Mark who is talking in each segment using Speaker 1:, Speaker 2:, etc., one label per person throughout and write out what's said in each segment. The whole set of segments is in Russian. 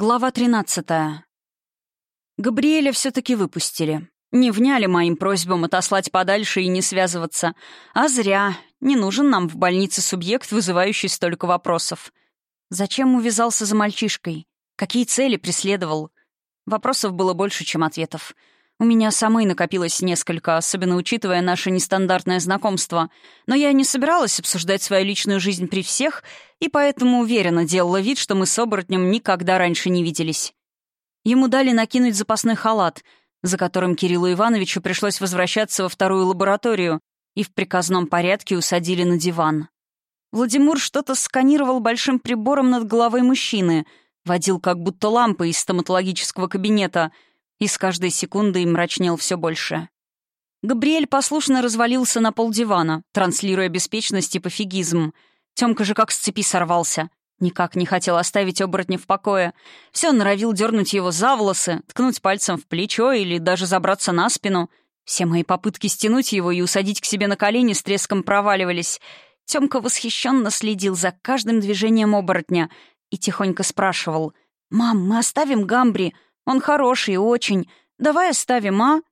Speaker 1: Глава 13. Габриэля все-таки выпустили. Не вняли моим просьбам отослать подальше и не связываться. А зря. Не нужен нам в больнице субъект, вызывающий столько вопросов. Зачем увязался за мальчишкой? Какие цели преследовал? Вопросов было больше, чем ответов. У меня самой накопилось несколько, особенно учитывая наше нестандартное знакомство. Но я не собиралась обсуждать свою личную жизнь при всех, и поэтому уверенно делала вид, что мы с оборотнем никогда раньше не виделись. Ему дали накинуть запасной халат, за которым Кириллу Ивановичу пришлось возвращаться во вторую лабораторию, и в приказном порядке усадили на диван. Владимир что-то сканировал большим прибором над головой мужчины, водил как будто лампы из стоматологического кабинета — и с каждой секундой мрачнел все больше. Габриэль послушно развалился на пол дивана, транслируя беспечность и пофигизм. Темка же как с цепи сорвался. Никак не хотел оставить оборотня в покое. Все норовил дернуть его за волосы, ткнуть пальцем в плечо или даже забраться на спину. Все мои попытки стянуть его и усадить к себе на колени с треском проваливались. Темка восхищенно следил за каждым движением оборотня и тихонько спрашивал. «Мам, мы оставим Гамбри? Он хороший, очень. Давай оставим, а?»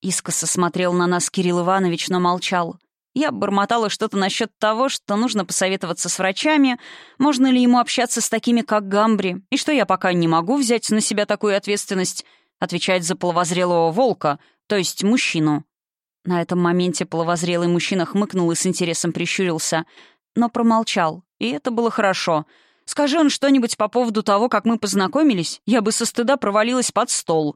Speaker 1: Искоса смотрел на нас Кирилл Иванович, но молчал. Я бормотала что-то насчет того, что нужно посоветоваться с врачами, можно ли ему общаться с такими, как Гамбри, и что я пока не могу взять на себя такую ответственность, отвечать за половозрелого волка, то есть мужчину. На этом моменте половозрелый мужчина хмыкнул и с интересом прищурился, но промолчал, и это было хорошо — Скажи он что-нибудь по поводу того, как мы познакомились, я бы со стыда провалилась под стол».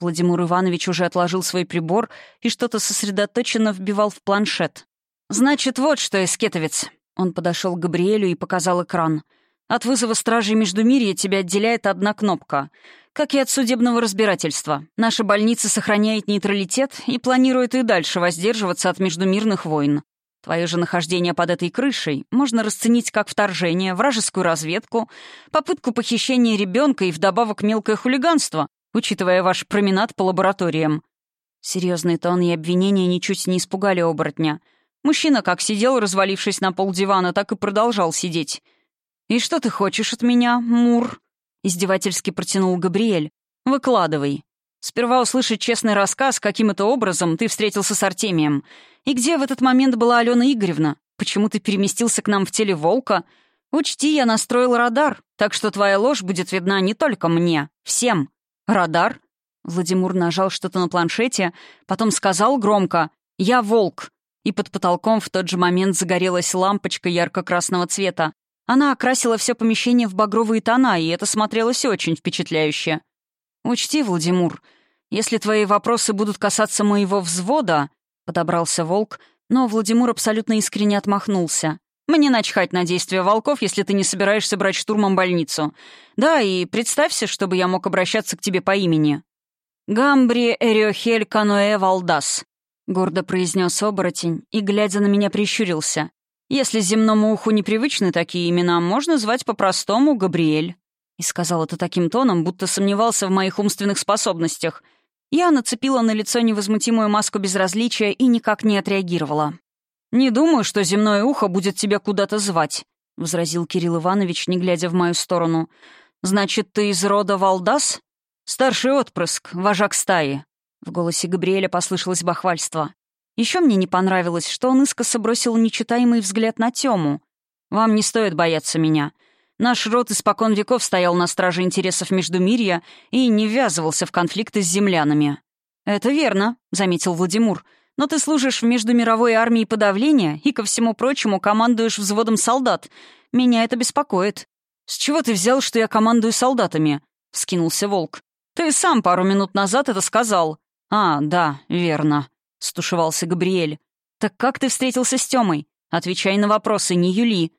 Speaker 1: Владимир Иванович уже отложил свой прибор и что-то сосредоточенно вбивал в планшет. «Значит, вот что, эскетовец». Он подошел к Габриэлю и показал экран. «От вызова стражей Междумирья тебя отделяет одна кнопка. Как и от судебного разбирательства. Наша больница сохраняет нейтралитет и планирует и дальше воздерживаться от междумирных войн. Твое же нахождение под этой крышей можно расценить как вторжение, вражескую разведку, попытку похищения ребенка и вдобавок мелкое хулиганство, учитывая ваш променад по лабораториям». Серьезные тон и обвинения ничуть не испугали оборотня. Мужчина как сидел, развалившись на пол дивана, так и продолжал сидеть. «И что ты хочешь от меня, Мур?» — издевательски протянул Габриэль. «Выкладывай». Сперва услышать честный рассказ, каким это образом ты встретился с Артемием. И где в этот момент была Алена Игоревна? Почему ты переместился к нам в теле волка? Учти, я настроил радар, так что твоя ложь будет видна не только мне, всем. Радар? Владимир нажал что-то на планшете, потом сказал громко «Я волк». И под потолком в тот же момент загорелась лампочка ярко-красного цвета. Она окрасила все помещение в багровые тона, и это смотрелось очень впечатляюще. «Учти, Владимир, «Если твои вопросы будут касаться моего взвода», — подобрался волк, но Владимир абсолютно искренне отмахнулся. «Мне начхать на действия волков, если ты не собираешься брать штурмом больницу. Да, и представься, чтобы я мог обращаться к тебе по имени». «Гамбри Эриохель Каноэ Валдас», — гордо произнес оборотень и, глядя на меня, прищурился. «Если земному уху непривычны такие имена, можно звать по-простому Габриэль». И сказал это таким тоном, будто сомневался в моих умственных способностях — я нацепила на лицо невозмутимую маску безразличия и никак не отреагировала. «Не думаю, что земное ухо будет тебя куда-то звать», — возразил Кирилл Иванович, не глядя в мою сторону. «Значит, ты из рода Валдас? Старший отпрыск, вожак стаи». В голосе Габриэля послышалось бахвальство. Еще мне не понравилось, что он искоса бросил нечитаемый взгляд на Тему. «Вам не стоит бояться меня. Наш род испокон веков стоял на страже интересов Междумирья и не ввязывался в конфликты с землянами. «Это верно», — заметил Владимир. «Но ты служишь в междумировой армии подавления и, ко всему прочему, командуешь взводом солдат. Меня это беспокоит». «С чего ты взял, что я командую солдатами?» — вскинулся Волк. «Ты сам пару минут назад это сказал». «А, да, верно», — стушевался Габриэль. «Так как ты встретился с Тёмой? Отвечай на вопросы, не Юли.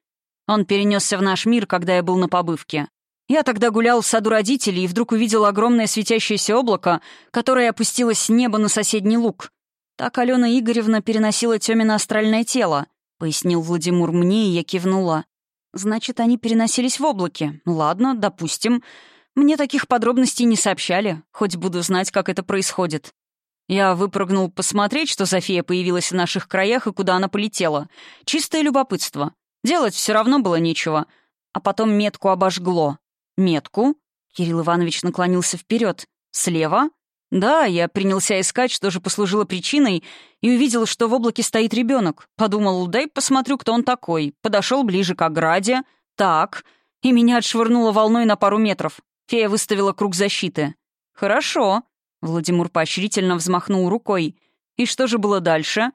Speaker 1: Он перенесся в наш мир, когда я был на побывке. Я тогда гулял в саду родителей и вдруг увидел огромное светящееся облако, которое опустилось с неба на соседний луг. Так Алена Игоревна переносила Тёмина астральное тело, пояснил Владимир мне, и я кивнула. Значит, они переносились в облаке. Ладно, допустим. Мне таких подробностей не сообщали, хоть буду знать, как это происходит. Я выпрыгнул посмотреть, что София появилась в наших краях и куда она полетела. Чистое любопытство. Делать все равно было нечего. А потом метку обожгло. Метку? Кирилл Иванович наклонился вперед. Слева? Да, я принялся искать, что же послужило причиной, и увидел, что в облаке стоит ребенок. Подумал, дай посмотрю, кто он такой. Подошел ближе к ограде. Так. И меня отшвырнуло волной на пару метров. Фея выставила круг защиты. «Хорошо», — Владимир поощрительно взмахнул рукой. «И что же было дальше?»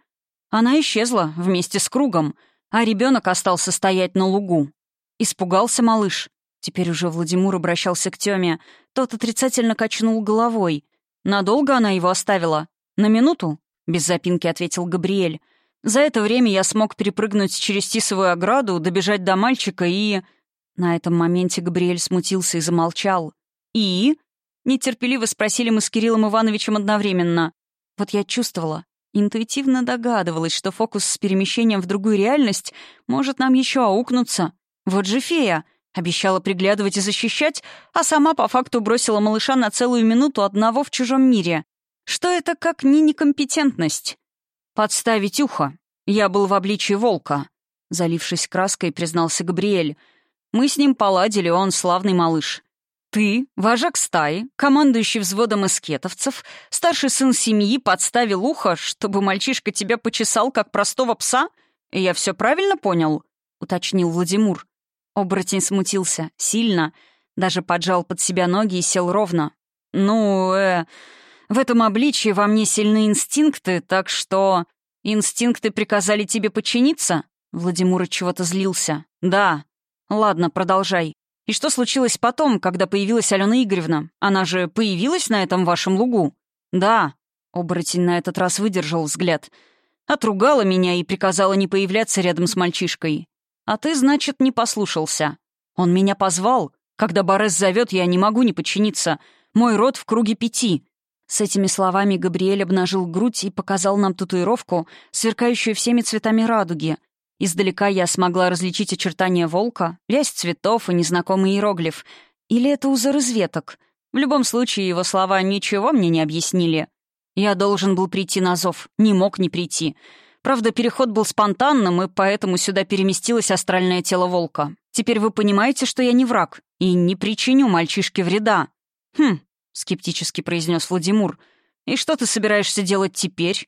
Speaker 1: «Она исчезла вместе с кругом а ребенок остался стоять на лугу. Испугался малыш. Теперь уже Владимир обращался к Тёме. Тот отрицательно качнул головой. «Надолго она его оставила?» «На минуту?» — без запинки ответил Габриэль. «За это время я смог перепрыгнуть через тисовую ограду, добежать до мальчика и...» На этом моменте Габриэль смутился и замолчал. «И?» — нетерпеливо спросили мы с Кириллом Ивановичем одновременно. Вот я чувствовала, Интуитивно догадывалась, что фокус с перемещением в другую реальность может нам еще аукнуться. Вот же фея! Обещала приглядывать и защищать, а сама по факту бросила малыша на целую минуту одного в чужом мире. Что это как не некомпетентность? «Подставить ухо. Я был в обличии волка», — залившись краской, признался Габриэль. «Мы с ним поладили, он славный малыш. Ты, вожак стаи, командующий взводом эскетовцев, старший сын семьи, подставил ухо, чтобы мальчишка тебя почесал, как простого пса? я все правильно понял?» — уточнил Владимир. Оборотень смутился. Сильно. Даже поджал под себя ноги и сел ровно. «Ну, э... В этом обличии во мне сильны инстинкты, так что...» «Инстинкты приказали тебе подчиниться?» Владимир чего-то злился. «Да». «Ладно, продолжай. И что случилось потом, когда появилась Алена Игоревна? Она же появилась на этом вашем лугу?» «Да», — оборотень на этот раз выдержал взгляд. «Отругала меня и приказала не появляться рядом с мальчишкой. А ты, значит, не послушался. Он меня позвал. Когда Борес зовет, я не могу не подчиниться. Мой род в круге пяти». С этими словами Габриэль обнажил грудь и показал нам татуировку, сверкающую всеми цветами радуги — Издалека я смогла различить очертания волка, лязь цветов и незнакомый иероглиф. Или это узор из веток? В любом случае, его слова ничего мне не объяснили. Я должен был прийти на зов, не мог не прийти. Правда, переход был спонтанным, и поэтому сюда переместилось астральное тело волка. Теперь вы понимаете, что я не враг и не причиню мальчишке вреда. «Хм», — скептически произнес Владимир, — «и что ты собираешься делать теперь?»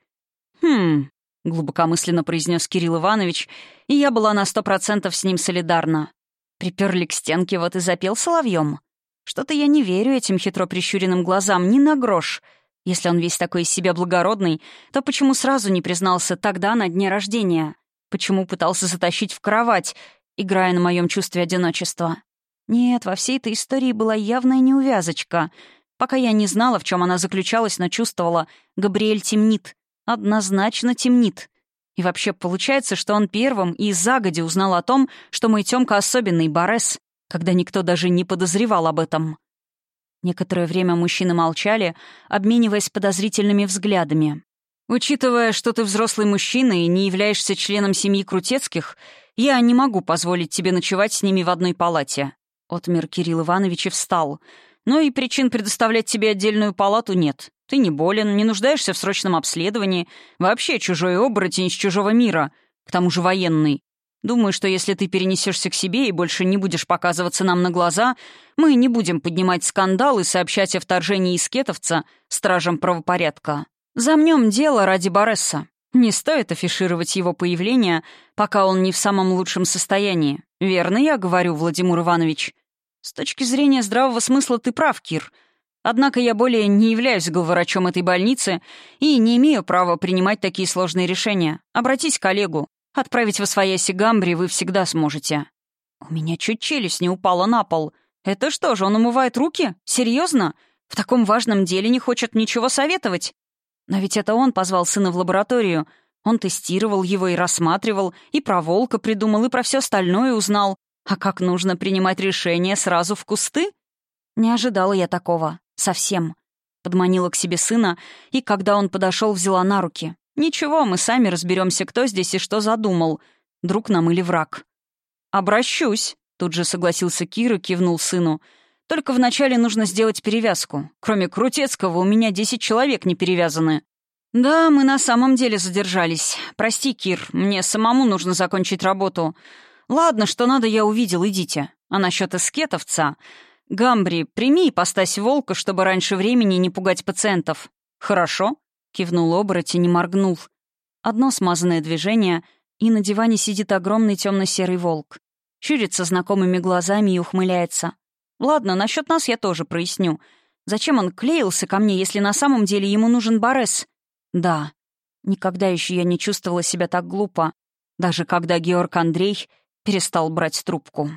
Speaker 1: «Хм», Глубокомысленно произнес Кирилл Иванович, и я была на сто процентов с ним солидарна. Приперли к стенке, вот и запел соловьем. Что-то я не верю этим хитро прищуренным глазам ни на грош. Если он весь такой из себя благородный, то почему сразу не признался тогда на дне рождения? Почему пытался затащить в кровать, играя на моем чувстве одиночества? Нет, во всей этой истории была явная неувязочка. Пока я не знала, в чем она заключалась, но чувствовала, Габриэль темнит однозначно темнит. И вообще получается, что он первым и загоди узнал о том, что мой Тёмка особенный барес, когда никто даже не подозревал об этом. Некоторое время мужчины молчали, обмениваясь подозрительными взглядами. «Учитывая, что ты взрослый мужчина и не являешься членом семьи Крутецких, я не могу позволить тебе ночевать с ними в одной палате». Отмер Кирилл Иванович встал. «Но «Ну и причин предоставлять тебе отдельную палату нет. Ты не болен, не нуждаешься в срочном обследовании. Вообще чужой оборотень из чужого мира. К тому же военный. Думаю, что если ты перенесешься к себе и больше не будешь показываться нам на глаза, мы не будем поднимать скандал и сообщать о вторжении искетовца стражам правопорядка. Замнем дело ради Боресса. Не стоит афишировать его появление, пока он не в самом лучшем состоянии. Верно я говорю, Владимир Иванович? С точки зрения здравого смысла ты прав, Кир — Однако я более не являюсь главврачом этой больницы и не имею права принимать такие сложные решения. Обратись к коллегу, Отправить во свояси Гамбри вы всегда сможете». «У меня чуть челюсть не упала на пол. Это что же, он умывает руки? Серьезно? В таком важном деле не хочет ничего советовать?» «Но ведь это он позвал сына в лабораторию. Он тестировал его и рассматривал, и про волка придумал, и про все остальное узнал. А как нужно принимать решение сразу в кусты?» Не ожидала я такого. Совсем. Подманила к себе сына, и когда он подошел, взяла на руки. «Ничего, мы сами разберемся, кто здесь и что задумал. Друг нам или враг». «Обращусь», — тут же согласился Кир и кивнул сыну. «Только вначале нужно сделать перевязку. Кроме Крутецкого у меня десять человек не перевязаны». «Да, мы на самом деле задержались. Прости, Кир, мне самому нужно закончить работу. Ладно, что надо, я увидел, идите. А насчет эскетовца...» «Гамбри, прими постась волка, чтобы раньше времени не пугать пациентов». «Хорошо», — кивнул оборотень и моргнул. Одно смазанное движение, и на диване сидит огромный темно-серый волк. Щурится знакомыми глазами и ухмыляется. «Ладно, насчет нас я тоже проясню. Зачем он клеился ко мне, если на самом деле ему нужен Борес?» «Да». Никогда еще я не чувствовала себя так глупо, даже когда Георг Андрей перестал брать трубку.